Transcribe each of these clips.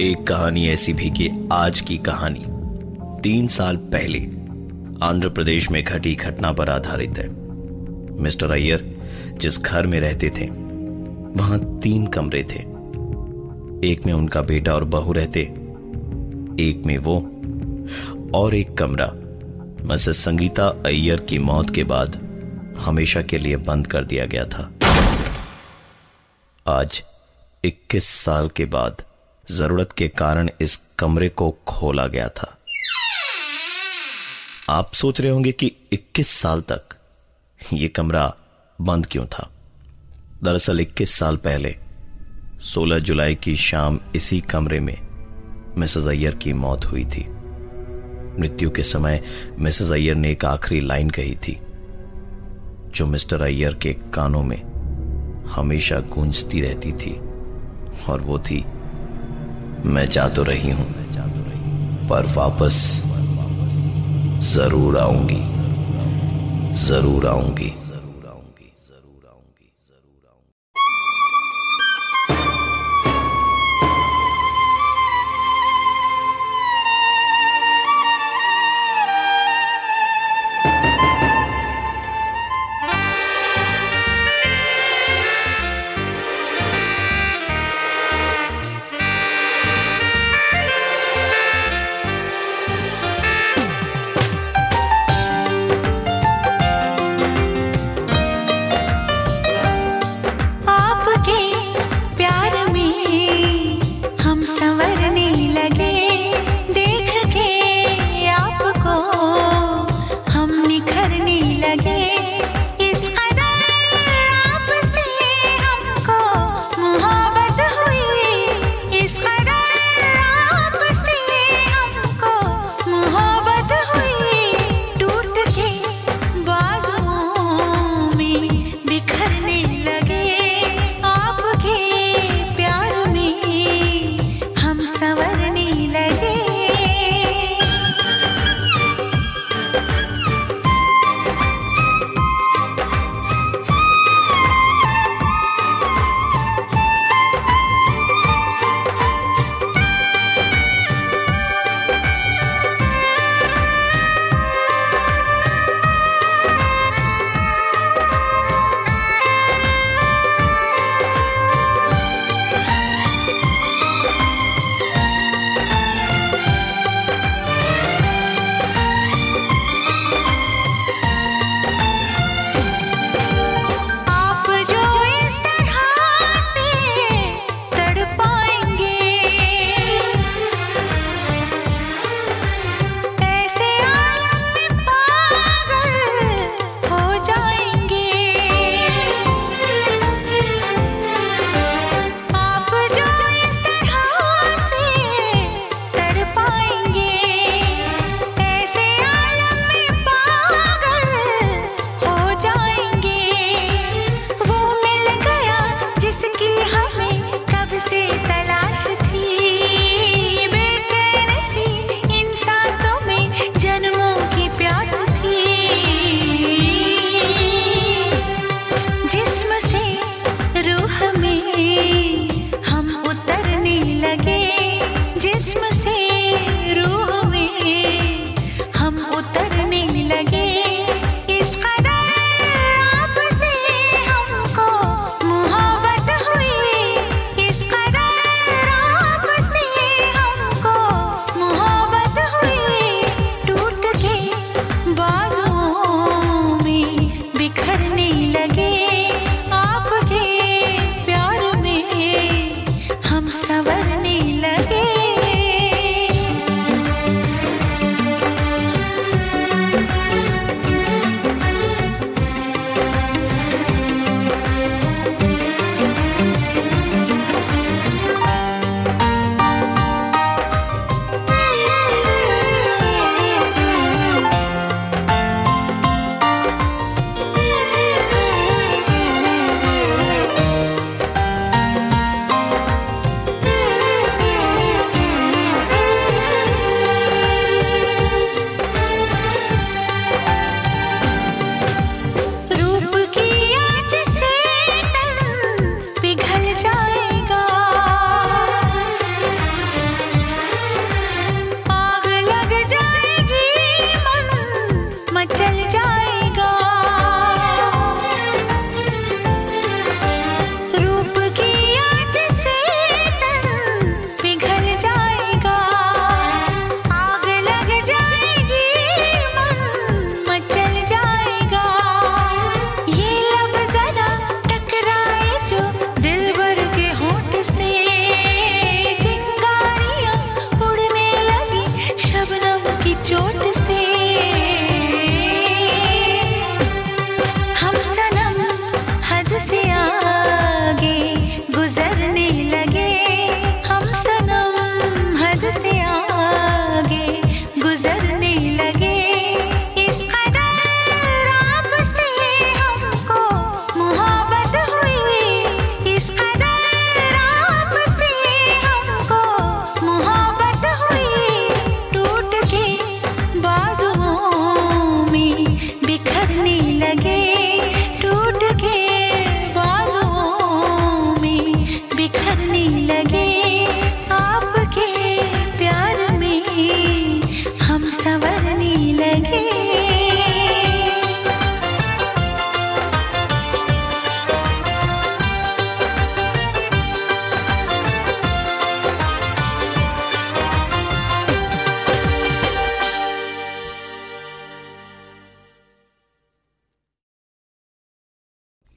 एक कहानी ऐसी भी कि आज की कहानी तीन साल पहले आंध्र प्रदेश में घटी घटना पर आधारित है। मिस्टर अय्यर, जिस घर में रहते थे, वहाँ तीन कमरे थे। एक में उनका बेटा और बहू रहते, एक में वो और एक कमरा। मिसेस संगीता अय्यर की मौत के बाद हमेशा के लिए बंद कर दिया गया था। आज 21 साल के बाद ज़रूरत के कारण इस कमरे को खोला गया था। आप सोच रहे होंगे कि 21 साल तक यह कमरा बंद क्यों था? दरअसल 21 साल पहले 16 जुलाई की शाम इसी कमरे में मिसेस अय्यर की मौत हुई थी। मृत्यु के समय मिसेस अय्यर ने एक आखिरी लाइन कही थी, जो मिस्टर अय्यर के कानों में हमेशा गूंजती रहती थी, और वो थी मैं जा तो रही हूँ पर वापस ज़रूर आऊँगी ज़रूर आऊँगी।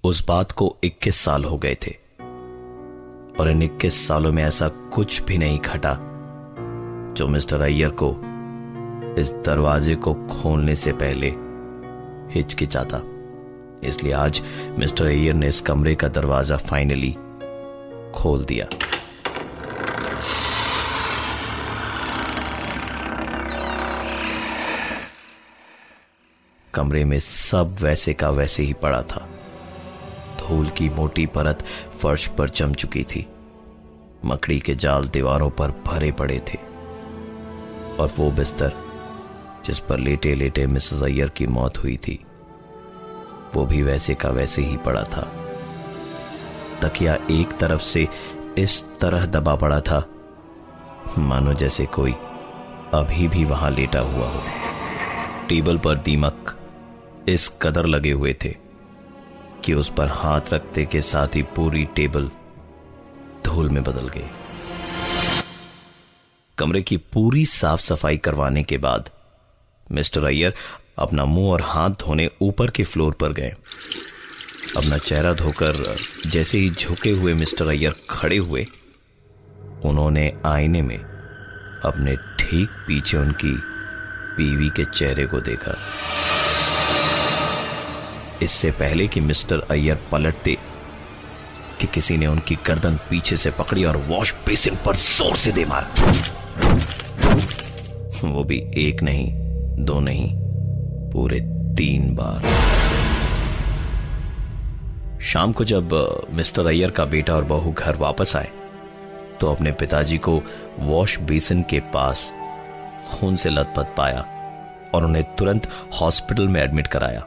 उस बात को 21 साल हो गए थे। और इन 21 सालों में ऐसा कुछ भी नहीं घटा जो मिस्टर अय्यर को इस दरवाजे को खोलने से पहले हिचकिचाता। इसलिए आज मिस्टर अय्यर ने इस कमरे का दरवाज़ा फाइनली खोल दिया। कमरे में सब वैसे का वैसे ही पड़ा था। धूल की मोटी परत फर्श पर जम चुकी थी। मकड़ी के जाल दीवारों पर भरे पड़े थे। और वो बिस्तर, जिस पर लेटे लेटे मिसेस अय्यर की मौत हुई थी, वो भी वैसे का वैसे ही पड़ा था। तकिया एक तरफ़ से इस तरह दबा पड़ा था, मानो जैसे कोई अभी भी वहाँ लेटा हुआ हो। टेबल पर दीमक इस कदर लगे हुए थे। कि उस पर हाथ रखते के साथ ही पूरी टेबल धूल में बदल गई। कमरे की पूरी साफ़ सफ़ाई करवाने के बाद मिस्टर अय्यर अपना मुँह और हाथ धोने ऊपर के फ्लोर पर गए। अपना चेहरा धोकर जैसे ही झुके हुए मिस्टर अय्यर खड़े हुए, उन्होंने आईने में अपने ठीक पीछे उनकी बीवी के चेहरे को देखा। इससे पहले कि मिस्टर अय्यर पलटते कि किसी ने उनकी गर्दन पीछे से पकड़ी और वॉश बेसिन पर ज़ोर से दे मारा। वो भी एक नहीं, दो नहीं, पूरे तीन बार। शाम को जब मिस्टर अय्यर का बेटा और बहू घर वापस आए तो अपने पिताजी को वॉश बेसिन के पास खून से लथपथ पाया और उन्हें तुरंत हॉस्पिटल में एडमिट कराया।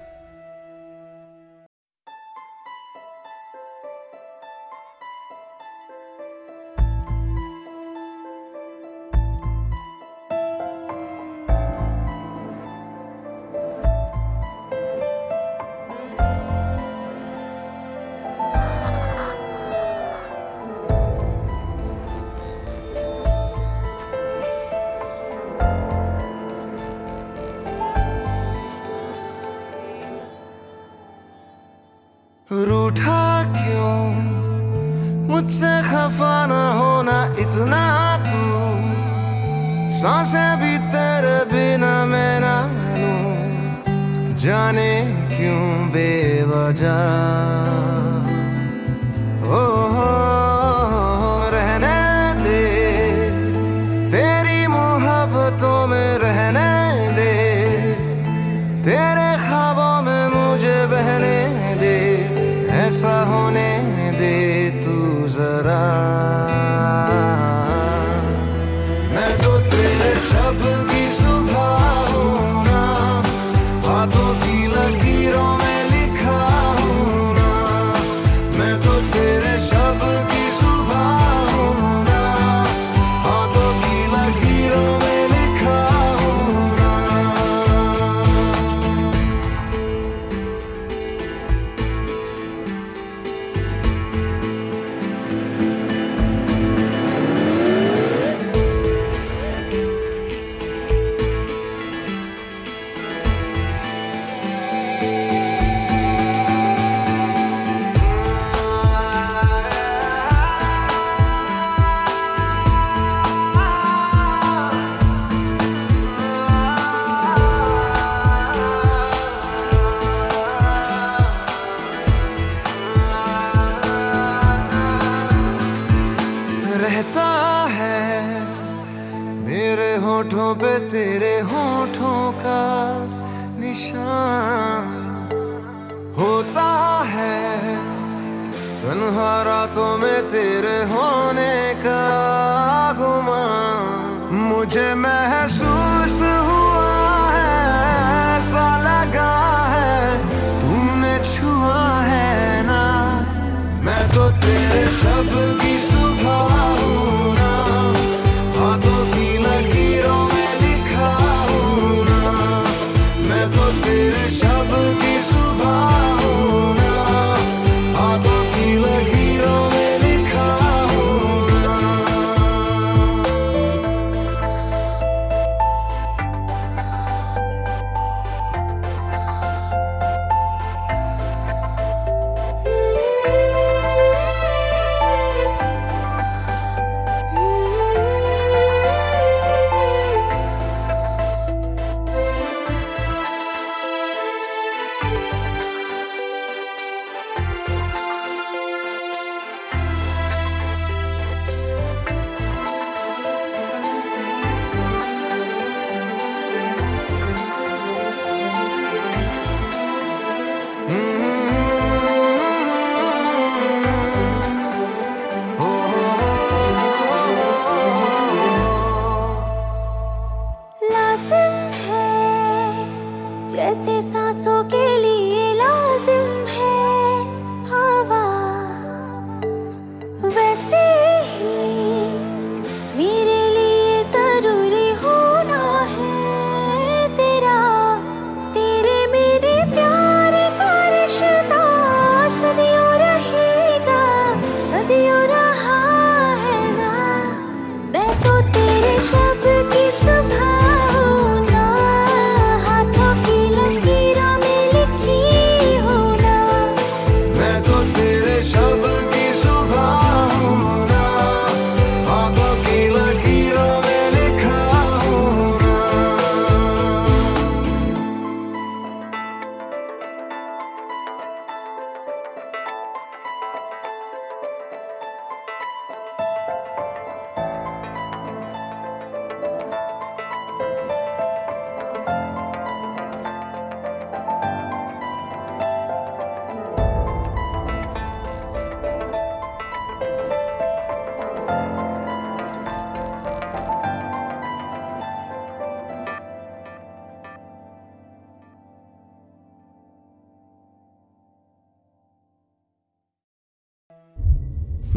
सांसों के लिए लाजिम है।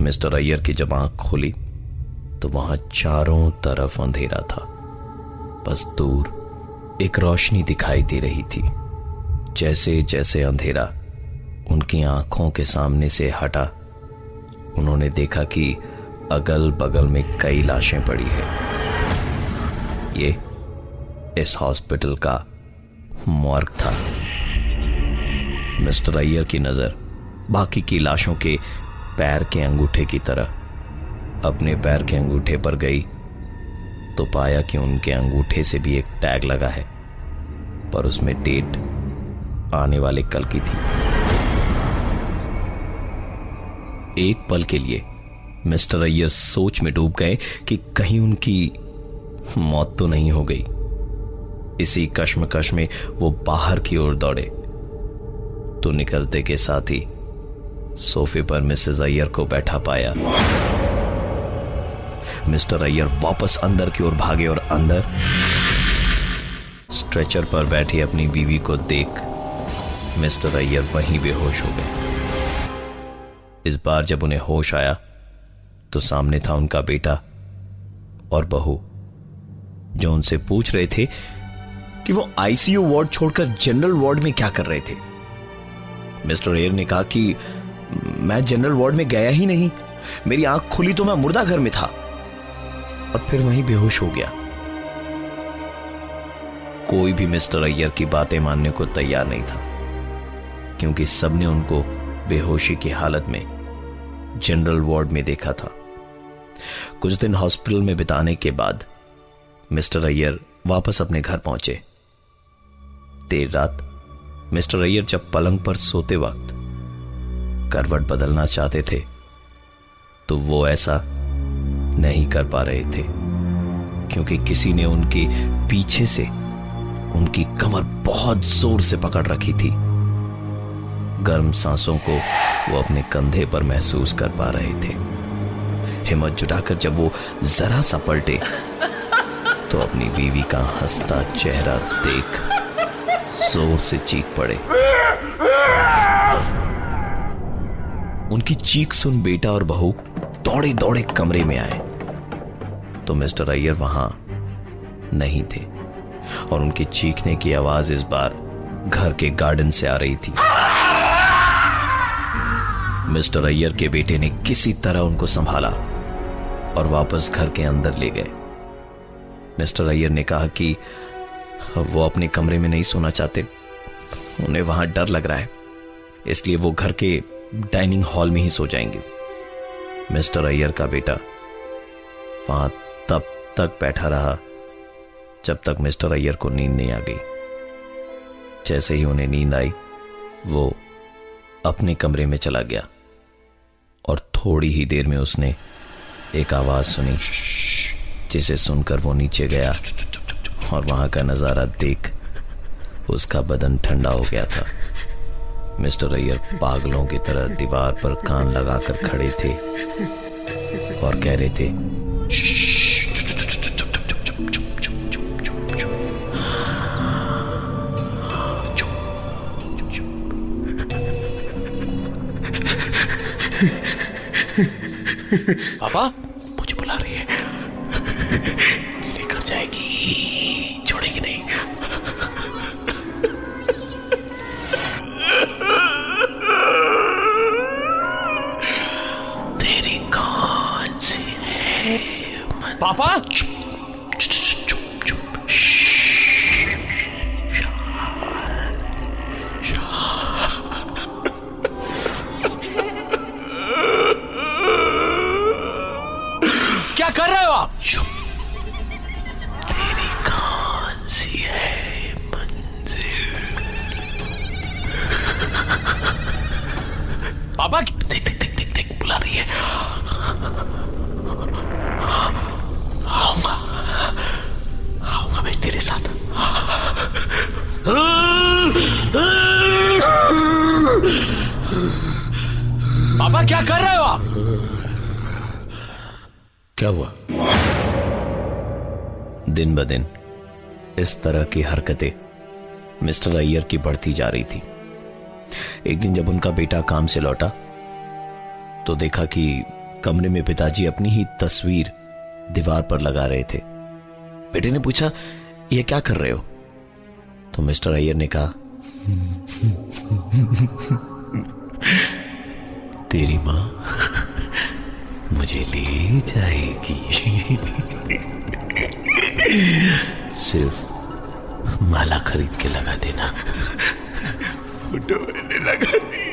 मिस्टर अय्यर की जब आँख खुली तो वहाँ चारों तरफ़ अंधेरा था। बस दूर एक रोशनी दिखाई दे रही थी। जैसे जैसे अंधेरा उनकी आँखों के सामने से हटा, उन्होंने देखा कि अगल बगल में कई लाशें पड़ी है। ये इस हॉस्पिटल का मॉर्ग था। मिस्टर अय्यर की नज़र बाकी की लाशों के पैर के अंगूठे की तरह। अपने पैर के अंगूठे पर गई तो पाया कि उनके अंगूठे से भी एक टैग लगा है, पर उसमें डेट आने वाले कल की थी। एक पल के लिए मिस्टर अय्यर सोच में डूब गए कि कहीं उनकी मौत तो नहीं हो गई। इसी कश्मकश में वो बाहर की ओर दौड़े। तो निकलते के साथ ही सोफे पर मिसेस अय्यर को बैठा पाया। मिस्टर अय्यर वापस अंदर की ओर भागे और अंदर स्ट्रेचर पर बैठी अपनी बीवी को देख मिस्टर अय्यर वहीं बेहोश हो गए। इस बार जब उन्हें होश आया तो सामने था उनका बेटा और बहू, जो उनसे पूछ रहे थे कि वो आईसीयू वार्ड छोड़कर जनरल वार्ड में क्या कर रहे थे। मिस्टर एयर ने कहा कि मैं जनरल वार्ड में गया ही नहीं। मेरी आँख खुली तो मैं मुर्दा घर में था। और फिर वहीं बेहोश हो गया। कोई भी मिस्टर अय्यर की बातें मानने को तैयार नहीं था, क्योंकि सबने उनको बेहोशी की हालत में जनरल वार्ड में देखा था। कुछ दिन हॉस्पिटल में बिताने के बाद मिस्टर अय्यर वापस अपने घर पहुँचे। देर रात मिस्टर अय्यर जब पलंग पर सोते वक्त करवट बदलना चाहते थे तो वो ऐसा नहीं कर पा रहे थे, क्योंकि किसी ने उनके पीछे से उनकी कमर बहुत ज़ोर से पकड़ रखी थी। गर्म सांसों को वो अपने कंधे पर महसूस कर पा रहे थे। हिम्मत जुटाकर जब वो जरा सा पलटे तो अपनी बीवी का हंसता चेहरा देख ज़ोर से चीख पड़े। उनकी चीख सुन बेटा और बहू दौड़े दौड़े कमरे में आए। तो मिस्टर अय्यर वहाँ नहीं थे और उनके चीखने की आवाज़ इस बार घर के गार्डन से आ रही थी। मिस्टर अय्यर के बेटे ने किसी तरह उनको संभाला और वापस घर के अंदर ले गए। मिस्टर अय्यर ने कहा कि वो अपने कमरे में नहीं सोना चाहते। उन्हें वहाँ डर लग रहा है, इसलिए वो घर के डाइनिंग हॉल में ही सो जाएँगे। मिस्टर अय्यर का बेटा वहाँ तब तक बैठा रहा जब तक मिस्टर अय्यर को नींद नहीं आ गई। जैसे ही उन्हें नींद आई, वो अपने कमरे में चला गया और थोड़ी ही देर में उसने एक आवाज़ सुनी, जिसे सुनकर वो नीचे गया और वहाँ का नज़ारा देख उसका बदन ठंडा हो गया था। मिस्टर अय्यर पागलों की तरह दीवार पर कान लगाकर खड़े थे और कह रहे थे, पापा, मुझे बुला रही है। पापा? दिन ब दिन इस तरह की हरकतें मिस्टर अय्यर की बढ़ती जा रही थी। एक दिन जब उनका बेटा काम से लौटा तो देखा कि कमरे में पिताजी अपनी ही तस्वीर दीवार पर लगा रहे थे। बेटे ने पूछा यह क्या कर रहे हो? तो मिस्टर अय्यर ने कहा, तेरी माँ मुझे ले जाएगी। सिर्फ़ माला खरीद के लगा देना। फ़ोटो मैंने लगा दी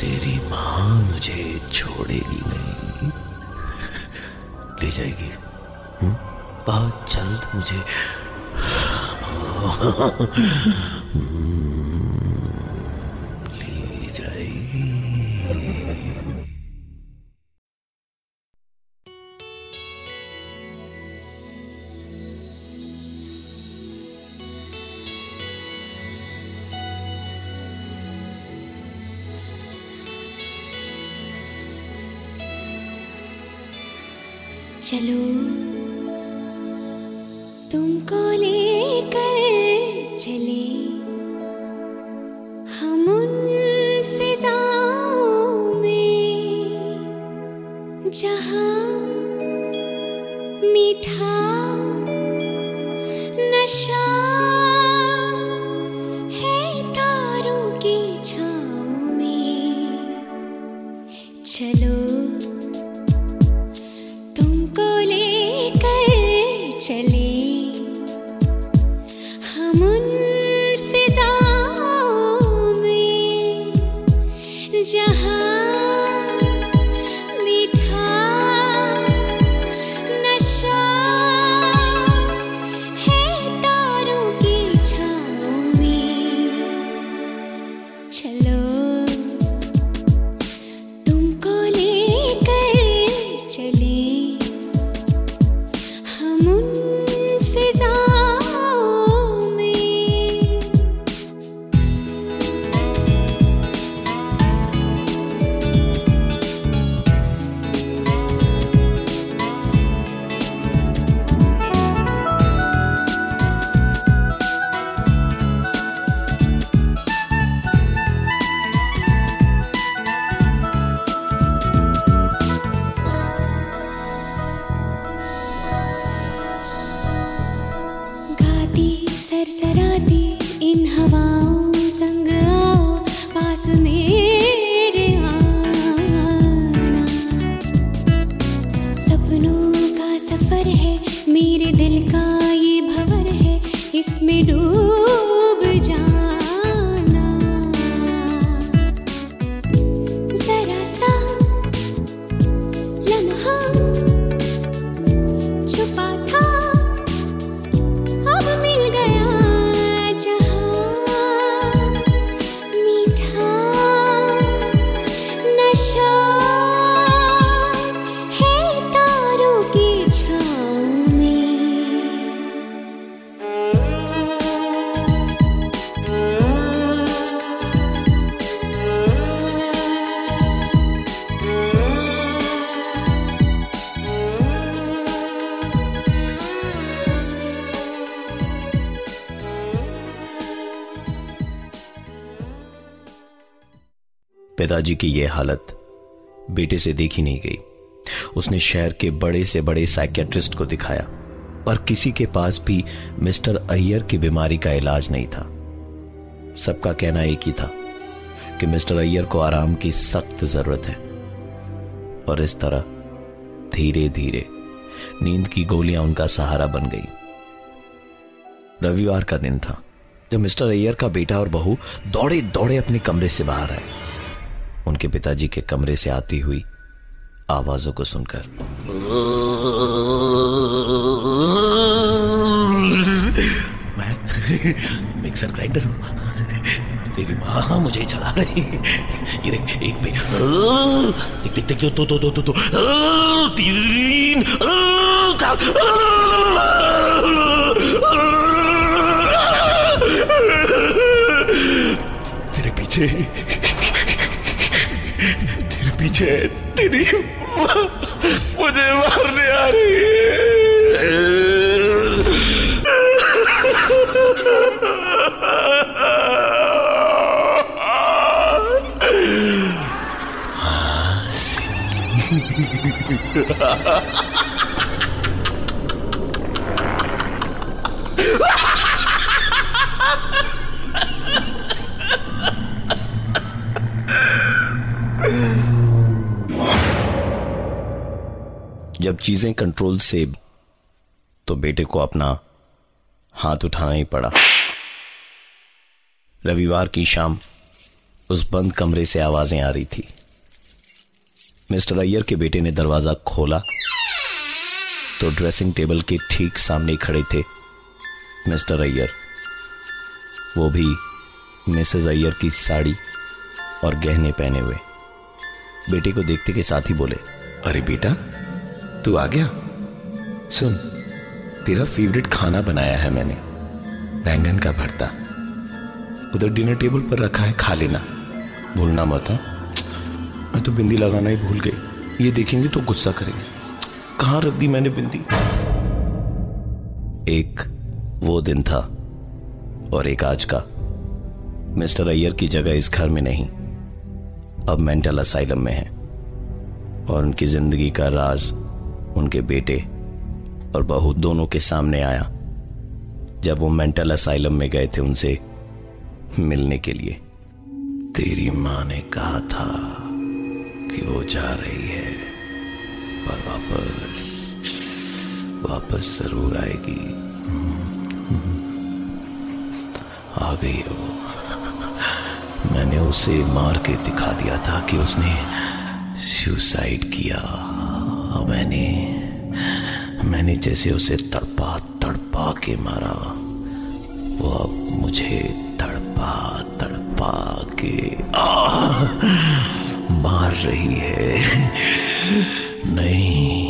तेरी माँ मुझे छोड़ेगी नहीं। ले जाएगी। हुँ? बहुत जल्द मुझे। जहाँ मीठा नशा पिताजी की यह हालत बेटे से देखी नहीं गई। उसने शहर के बड़े से बड़े साइकेट्रिस्ट को दिखाया, पर किसी के पास भी मिस्टर अय्यर की बीमारी का इलाज नहीं था। सबका कहना एक ही था कि मिस्टर अय्यर को आराम की सख्त ज़रूरत है, और इस तरह धीरे धीरे नींद की गोलियाँ उनका सहारा बन गई। रविवार का दिन था, जब मिस्टर अय्यर का बेटा और बहू दौड़े दौड़े अपने कमरे से बाहर आए। उनके पिताजी के कमरे से आती हुई आवाजों को सुनकर। मैं मिक्सर ग्राइंडर हूँ। तेरी माँ मुझे चला रही ये देख, एक पे देख देख देख, दो दो दो दो दो। तीन। तेरे पीछे तेरे पीछे तेरी मुझे मारने आ रही है। जब चीज़ें कंट्रोल से तो बेटे को अपना हाथ उठाना ही पड़ा। रविवार की शाम उस बंद कमरे से आवाज़ें आ रही थी। मिस्टर अय्यर के बेटे ने दरवाज़ा खोला तो ड्रेसिंग टेबल के ठीक सामने खड़े थे मिस्टर अय्यर। वो भी मिसेज अय्यर की साड़ी और गहने पहने हुए। बेटे को देखते के साथ ही बोले, अरे बेटा तू आ गया? सुन, तेरा फेवरेट खाना बनाया है मैंने, बैंगन का भरता। उधर डिनर टेबल पर रखा है, खा लेना। भूलना मत हाँ? मैं तो बिंदी लगाना ही भूल गई। ये देखेंगे तो गुस्सा करेंगे। कहाँ रख दी मैंने बिंदी? एक वो दिन था, और एक आज का। मिस्टर अय्यर की जगह इस घर में नहीं। अब मेंटल असाइलम में है, और उनकी ज़िंदगी का राज उनके बेटे और बहू दोनों के सामने आया, जब वो मेंटल असाइलम में गए थे उनसे मिलने के लिए। तेरी माँ ने कहा था कि वो जा रही है, पर वापस वापस ज़रूर आएगी। आ गई है। वो मैंने उसे मार के दिखा दिया था कि उसने सुसाइड किया। मैंने मैंने जैसे उसे तड़पा तड़पा के मारा। वो अब मुझे तड़पा तड़पा के आ, मार रही है। नहीं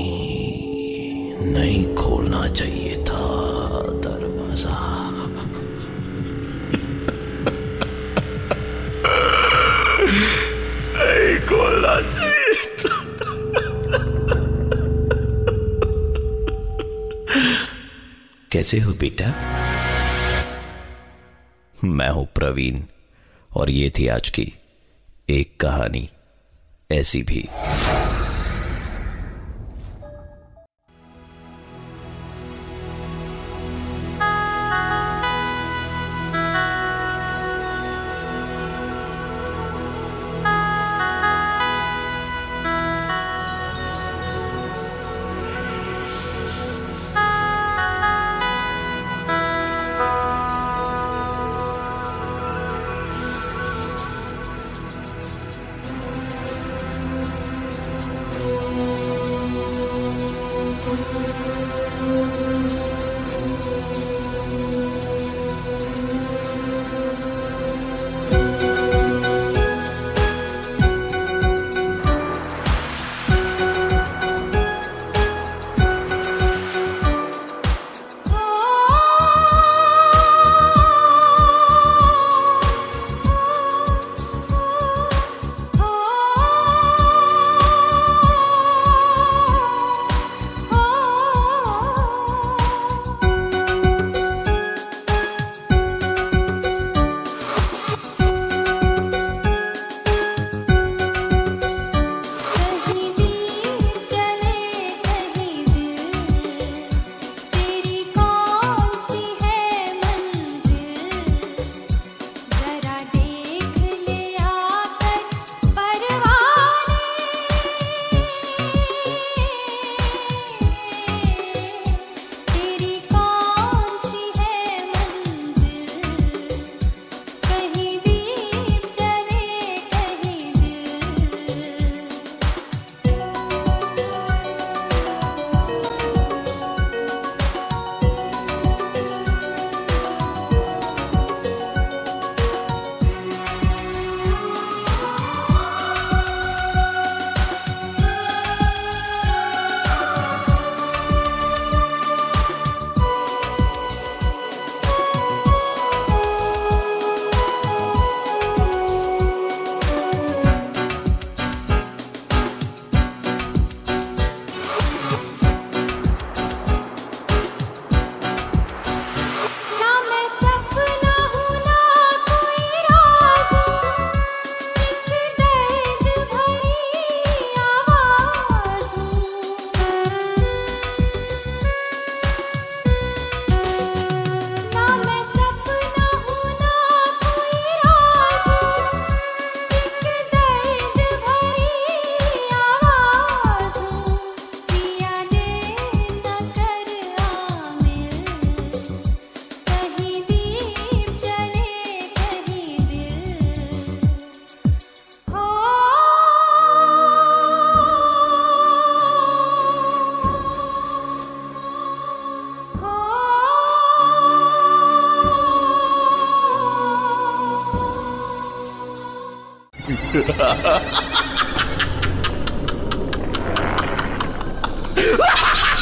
कैसे हो बेटा? मैं हूँ प्रवीण, और ये थी आज की एक कहानी, ऐसी भी। Ha ha ha!